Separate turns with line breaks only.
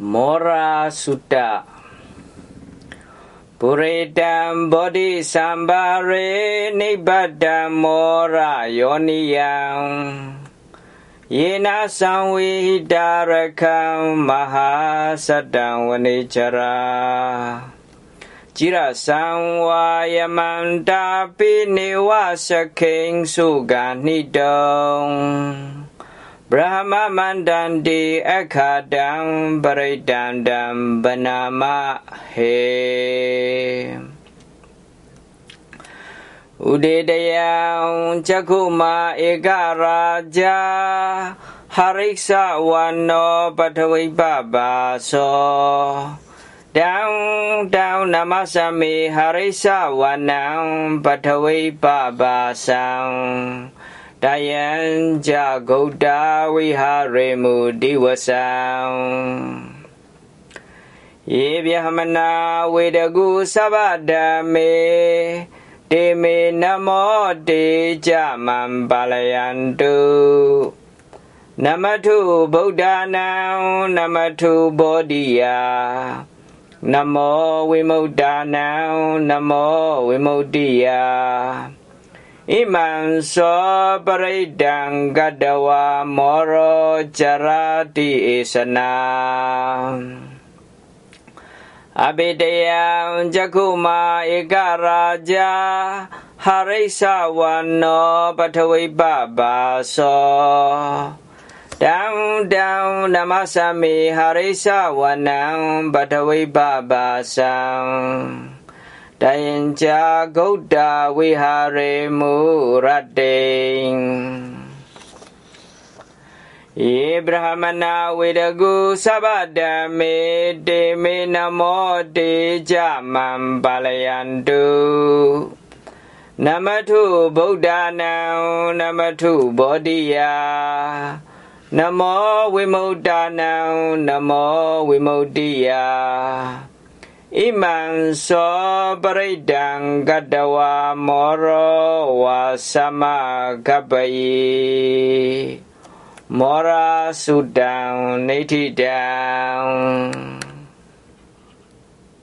Mora Sutta Puridam Bodhi Sambare Nibbadam Mora Yoniyam. Yena Sangwihidarakam Mahasadam Vanichara Jira Sangwayamam Dapi Niwasaking Suganidam ဗြဟ္မမန္တန္တိအခါတံပရိတန္တံဗနာမဟေဥဒေတယံဇကုမာဧကရာဇာဟရိစ္ဆဝနောပထဝိပပါသောတံတံနမသမေဟရိစ္ဆဝနံပထဝိပပါသံ တယံကြဂௌတဝိဟာရေမူဒီဝဆံယေဗျဟမနာဝေတကုသဗ္ဗဓမ္မေတေမေနမောတေကြမံပါလယန္တုနမထုဗုဒ္ဓနာနမထုဘောဓိယာနမောဝိမု ക്ത နာနမောဝိမု ക്തി ယာ iman so peridang kadawa moro cara di isena abidaya jakuma ika raja harisa wano patawi babaso Dang dang namasami harisa patawi babasang. တယံဇကုမာဧကရာဇာဟရိစ္ဆဝနောပထဝိပပါသောတံတံနမသမေဟရိစ္ဆဝနံပထဝိပပါသံတယင်္ဇာဂௌတဝိဟာရေမူရတေယေဗြဟမနာဝေဒကုသဗ္ဗဓမ္မေတေမေနမောတေကြမံပါလယန္တုနမထုဗုဒ္ဓနာနမထုဘောဓိယာနမောဝိမု ക്ത နာနမောဝိမု ക്തി ယာ Iman sobaridang kadawa moro wasama gabai. Mora sudang nitidang